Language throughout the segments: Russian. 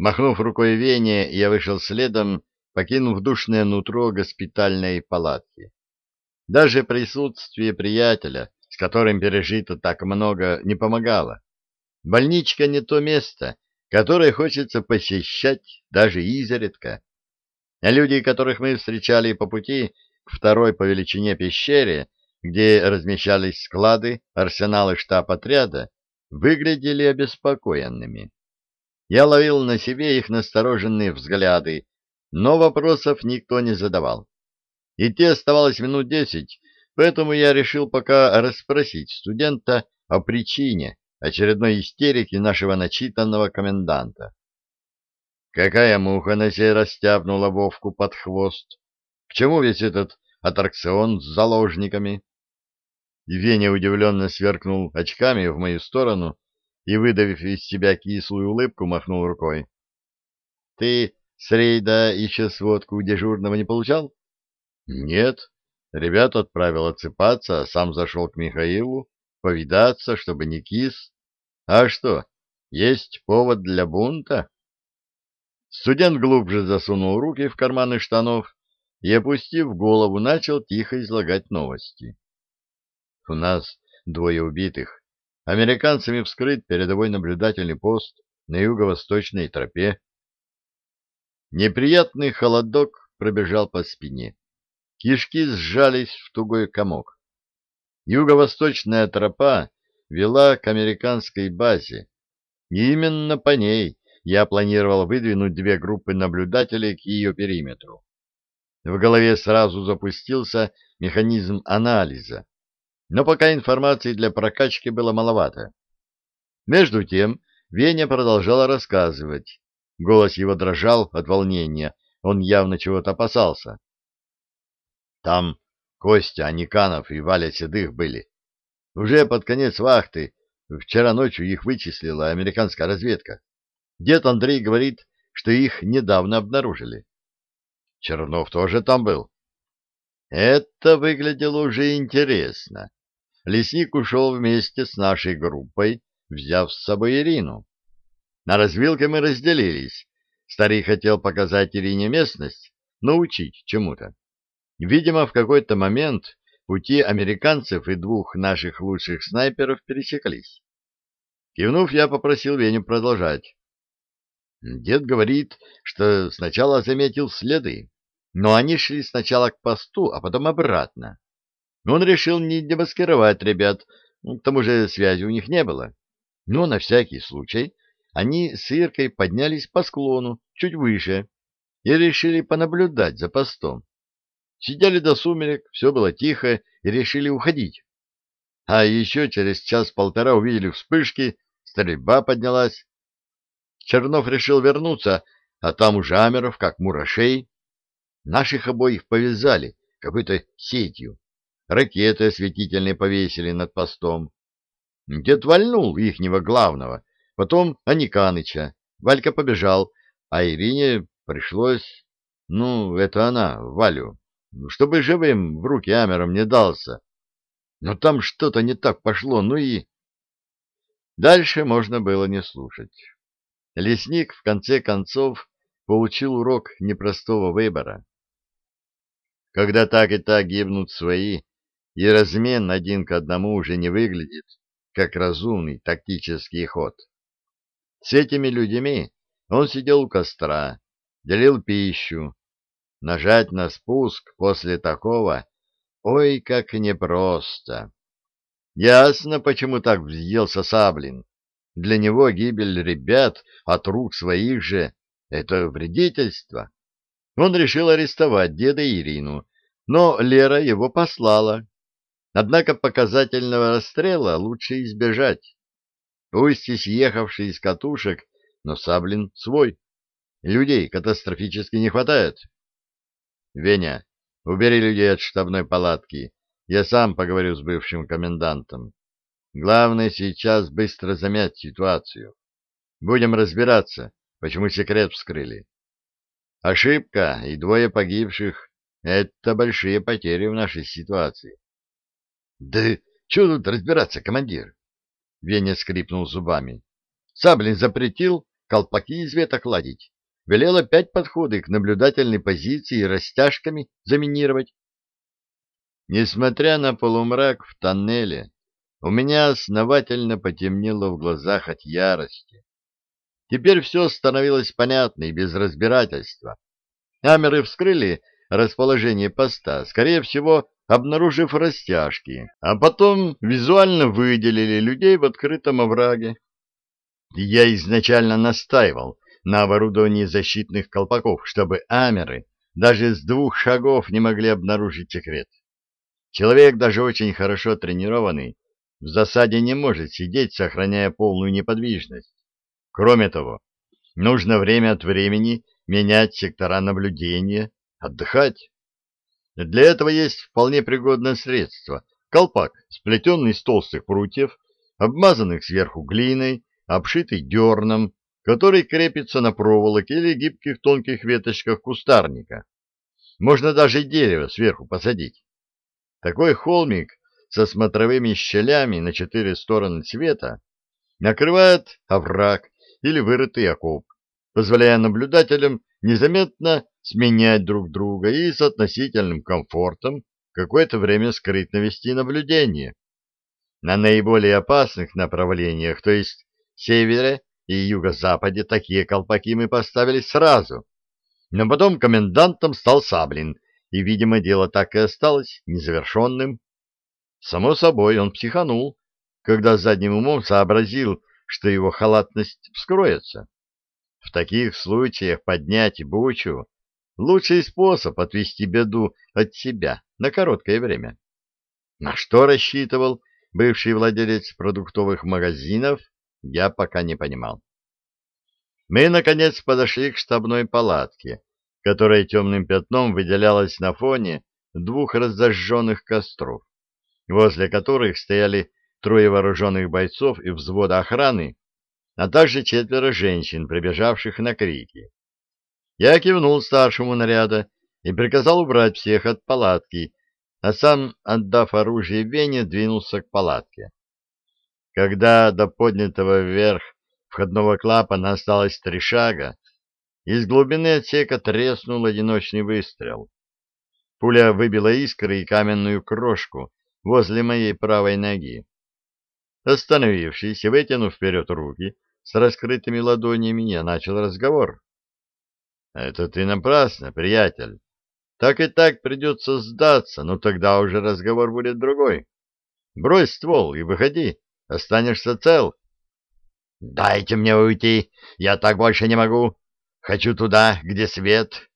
Махнув рукой Вене, я вышел следом, покинув душное нутро госпитальной палатки. Даже присутствие приятеля, с которым пережито так много, не помогало. Больничка не то место, которое хочется посещать даже изредка. А люди, которых мы встречали по пути к второй по величине пещере, где размещались склады, арсеналы штаб-отряда, выглядели обеспокоенными. Я ловил на себе их настороженные взгляды, но вопросов никто не задавал. Идти оставалось минут десять, поэтому я решил пока расспросить студента о причине очередной истерики нашего начитанного коменданта. Какая муха на сей раз стяпнула Вовку под хвост? К чему весь этот аттракцион с заложниками? Веня удивленно сверкнул очками в мою сторону и, выдавив из себя кислую улыбку, махнул рукой. — Ты с рейда еще сводку дежурного не получал? — Нет. Ребят отправил отсыпаться, а сам зашел к Михаилу, повидаться, чтобы не кис. А что, есть повод для бунта? Студент глубже засунул руки в карманы штанов и, опустив голову, начал тихо излагать новости. У нас двое убитых. Американцами вскрыт передовой наблюдательный пост на юго-восточной тропе. Неприятный холодок пробежал по спине. Кишки сжались в тугой комок. Юго-восточная тропа вела к американской базе. И именно по ней я планировал выдвинуть две группы наблюдателей к ее периметру. В голове сразу запустился механизм анализа но пока информации для прокачки было маловато. Между тем Веня продолжала рассказывать. Голос его дрожал от волнения, он явно чего-то опасался. Там Костя Аниканов и Валя Седых были. Уже под конец вахты, вчера ночью их вычислила американская разведка. Дед Андрей говорит, что их недавно обнаружили. Чернов тоже там был. Это выглядело уже интересно. Лесник ушел вместе с нашей группой, взяв с собой Ирину. На развилке мы разделились. Старик хотел показать Ирине местность, научить чему-то. Видимо, в какой-то момент пути американцев и двух наших лучших снайперов пересеклись. Кивнув, я попросил Веню продолжать. Дед говорит, что сначала заметил следы, но они шли сначала к посту, а потом обратно. Он решил не демаскировать ребят, ну, к тому же связи у них не было. Но на всякий случай они с Иркой поднялись по склону, чуть выше, и решили понаблюдать за постом. Сидели до сумерек, все было тихо, и решили уходить. А еще через час-полтора увидели вспышки, стрельба поднялась. Чернов решил вернуться, а там уже Амеров, как мурашей. Наших обоих повязали какой-то сетью ракеты осветительные повесили над постом. Дед вальнул ихнего главного, потом Аниканыча. Валька побежал, а Ирине пришлось... Ну, это она, Валю. Чтобы живым в руки Амером не дался. Но там что-то не так пошло, ну и... Дальше можно было не слушать. Лесник, в конце концов, получил урок непростого выбора. Когда так и так гибнут свои, и размен один к одному уже не выглядит как разумный тактический ход. С этими людьми он сидел у костра, делил пищу. Нажать на спуск после такого, ой, как непросто. Ясно, почему так взъелся Саблин. Для него гибель ребят от рук своих же — это вредительство. Он решил арестовать деда Ирину, но Лера его послала Однако показательного расстрела лучше избежать. Пусть и съехавший из катушек, но Саблин свой. Людей катастрофически не хватает. Веня, убери людей от штабной палатки. Я сам поговорю с бывшим комендантом. Главное сейчас быстро замять ситуацию. Будем разбираться, почему секрет вскрыли. Ошибка и двое погибших — это большие потери в нашей ситуации. Да что тут разбираться, командир? Веня скрипнул зубами. Саблин запретил, колпаки из веток ладить. Велел опять подходы к наблюдательной позиции растяжками заминировать. Несмотря на полумрак в тоннеле, у меня основательно потемнело в глазах от ярости. Теперь все становилось понятно и без разбирательства. Амеры вскрыли расположение поста, скорее всего, обнаружив растяжки, а потом визуально выделили людей в открытом овраге. Я изначально настаивал на оборудовании защитных колпаков, чтобы амеры даже с двух шагов не могли обнаружить секрет. Человек, даже очень хорошо тренированный, в засаде не может сидеть, сохраняя полную неподвижность. Кроме того, нужно время от времени менять сектора наблюдения, отдыхать. Для этого есть вполне пригодное средство — колпак, сплетенный из толстых прутьев, обмазанных сверху глиной, обшитый дерном, который крепится на проволоке или гибких тонких веточках кустарника. Можно даже дерево сверху посадить. Такой холмик со смотровыми щелями на четыре стороны света накрывает овраг или вырытый окоп, позволяя наблюдателям незаметно сменять друг друга и с относительным комфортом какое-то время скрытно вести наблюдение. На наиболее опасных направлениях, то есть севере и юго-западе, такие колпаки мы поставили сразу. Но потом комендантом стал Саблин, и, видимо, дело так и осталось незавершенным. Само собой, он психанул, когда задним умом сообразил, что его халатность вскроется. В таких случаях поднять бучу — лучший способ отвести беду от себя на короткое время. На что рассчитывал бывший владелец продуктовых магазинов, я пока не понимал. Мы, наконец, подошли к штабной палатке, которая темным пятном выделялась на фоне двух разожженных костров, возле которых стояли трое вооруженных бойцов и взвода охраны, а также четверо женщин, прибежавших на крики. Я кивнул старшему наряда и приказал убрать всех от палатки, а сам, отдав оружие Вене, двинулся к палатке. Когда до поднятого вверх входного клапана осталось три шага, из глубины отсека треснул одиночный выстрел. Пуля выбила искры и каменную крошку возле моей правой ноги. Остановившись и вытянув вперед руки с раскрытыми ладонями, я начал разговор. — Это ты напрасно, приятель. Так и так придется сдаться, но тогда уже разговор будет другой. Брось ствол и выходи, останешься цел. — Дайте мне уйти, я так больше не могу. Хочу туда, где свет.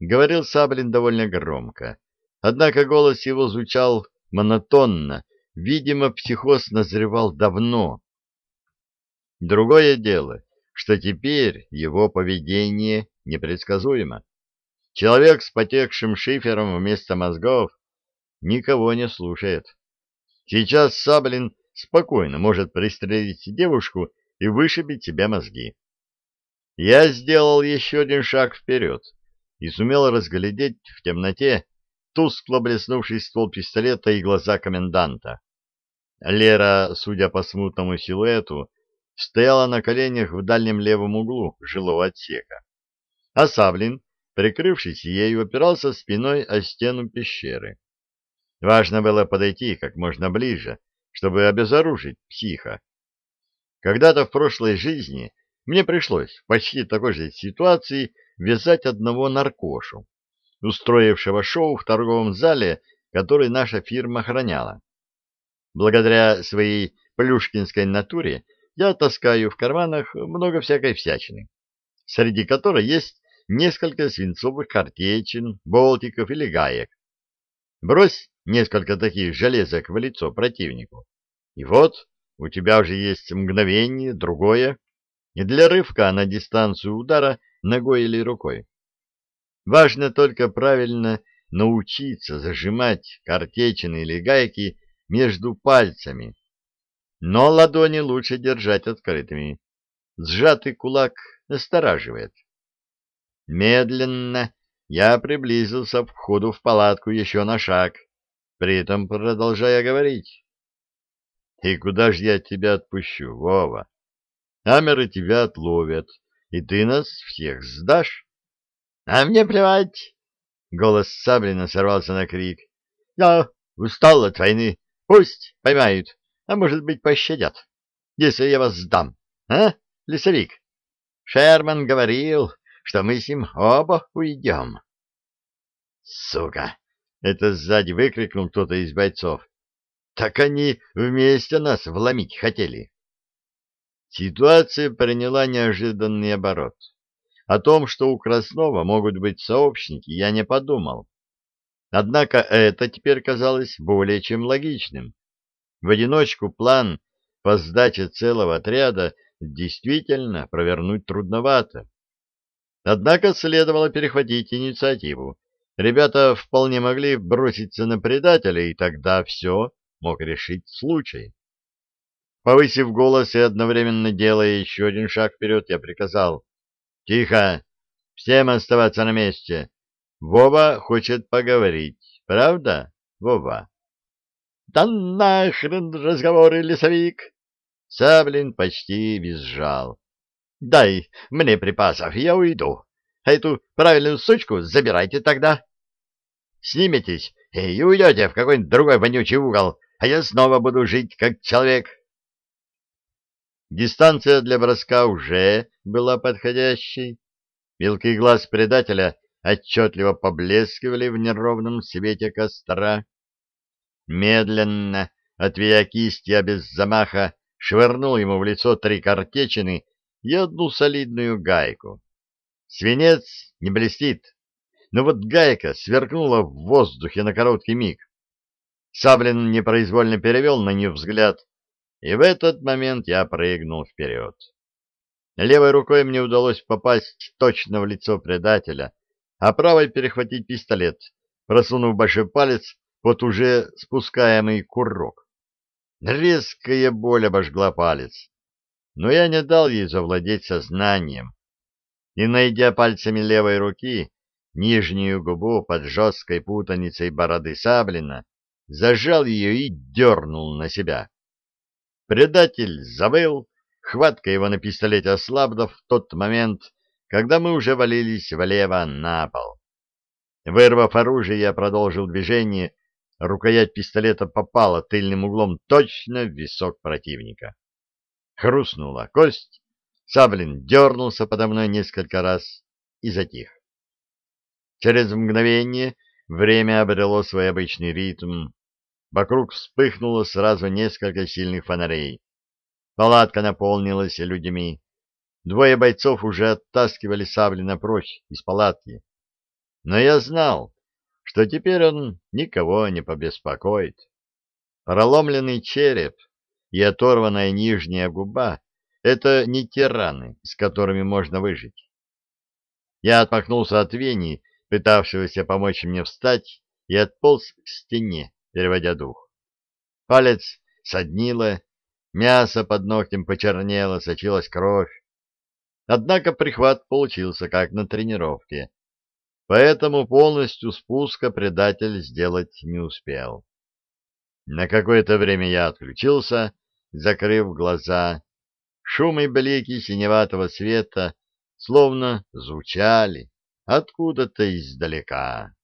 Говорил Саблин довольно громко, однако голос его звучал монотонно, видимо, психоз назревал давно. Другое дело, что теперь его поведение непредсказуемо. Человек с потекшим шифером вместо мозгов никого не слушает. Сейчас Саблин спокойно может пристрелить девушку и вышибить себе мозги. Я сделал еще один шаг вперед и сумел разглядеть в темноте тускло блеснувший ствол пистолета и глаза коменданта. Лера, судя по смутному силуэту, стояла на коленях в дальнем левом углу жилого отсека. А Саблин, прикрывшись ею, опирался спиной о стену пещеры. Важно было подойти как можно ближе, чтобы обезоружить психа. Когда-то в прошлой жизни мне пришлось в почти такой же ситуации вязать одного наркошу, устроившего шоу в торговом зале, который наша фирма охраняла. Благодаря своей плюшкинской натуре я таскаю в карманах много всякой всячины, среди которой есть несколько свинцовых картечин, болтиков или гаек. Брось несколько таких железок в лицо противнику, и вот у тебя уже есть мгновение, другое, и для рывка на дистанцию удара ногой или рукой. Важно только правильно научиться зажимать картечины или гайки между пальцами, но ладони лучше держать открытыми. Сжатый кулак настораживает. Медленно я приблизился к входу в палатку еще на шаг, при этом продолжая говорить. — И куда же я тебя отпущу, Вова? Амеры тебя отловят, и ты нас всех сдашь. — А мне плевать! — голос Саблина сорвался на крик. — Я устал от войны. Пусть поймают, а может быть пощадят, если я вас сдам. А, лесовик? Шерман говорил, что мы с ним оба уйдем. — Сука! — это сзади выкрикнул кто-то из бойцов. — Так они вместе нас вломить хотели. Ситуация приняла неожиданный оборот. О том, что у Краснова могут быть сообщники, я не подумал. Однако это теперь казалось более чем логичным. В одиночку план по сдаче целого отряда действительно провернуть трудновато. Однако следовало перехватить инициативу. Ребята вполне могли броситься на предателя, и тогда все мог решить случай. Повысив голос и одновременно делая еще один шаг вперед, я приказал. — Тихо! Всем оставаться на месте. Вова хочет поговорить. Правда, Вова? — Да нахрен разговоры, лесовик! Саблин почти визжал. — Дай мне припасов, я уйду. А эту правильную сучку забирайте тогда. Сниметесь и уйдете в какой-нибудь другой вонючий угол, а я снова буду жить как человек. — Дистанция для броска уже была подходящей. Мелкий глаз предателя отчетливо поблескивали в неровном свете костра. Медленно, отвея кисть, я без замаха швырнул ему в лицо три картечины и одну солидную гайку. Свинец не блестит, но вот гайка сверкнула в воздухе на короткий миг. Саблин непроизвольно перевел на нее взгляд и в этот момент я прыгнул вперед. Левой рукой мне удалось попасть точно в лицо предателя, а правой перехватить пистолет, просунув большой палец под уже спускаемый курок. Резкая боль обожгла палец, но я не дал ей завладеть сознанием. И, найдя пальцами левой руки нижнюю губу под жесткой путаницей бороды Саблина, зажал ее и дернул на себя. Предатель завыл, хватка его на пистолете ослабла в тот момент, когда мы уже валились влево на пол. Вырвав оружие, я продолжил движение, рукоять пистолета попала тыльным углом точно в висок противника. Хрустнула кость, Саблин дернулся подо мной несколько раз и затих. Через мгновение время обрело свой обычный ритм, Вокруг вспыхнуло сразу несколько сильных фонарей. Палатка наполнилась людьми. Двое бойцов уже оттаскивали Саблина прочь из палатки. Но я знал, что теперь он никого не побеспокоит. Проломленный череп и оторванная нижняя губа — это не те раны, с которыми можно выжить. Я отмахнулся от Вени, пытавшегося помочь мне встать, и отполз к стене, переводя дух. Палец соднило, мясо под ногтем почернело, сочилась кровь. Однако прихват получился как на тренировке, поэтому полностью спуска предатель сделать не успел. На какое-то время я отключился, закрыв глаза. Шум и блики синеватого света словно звучали откуда-то издалека.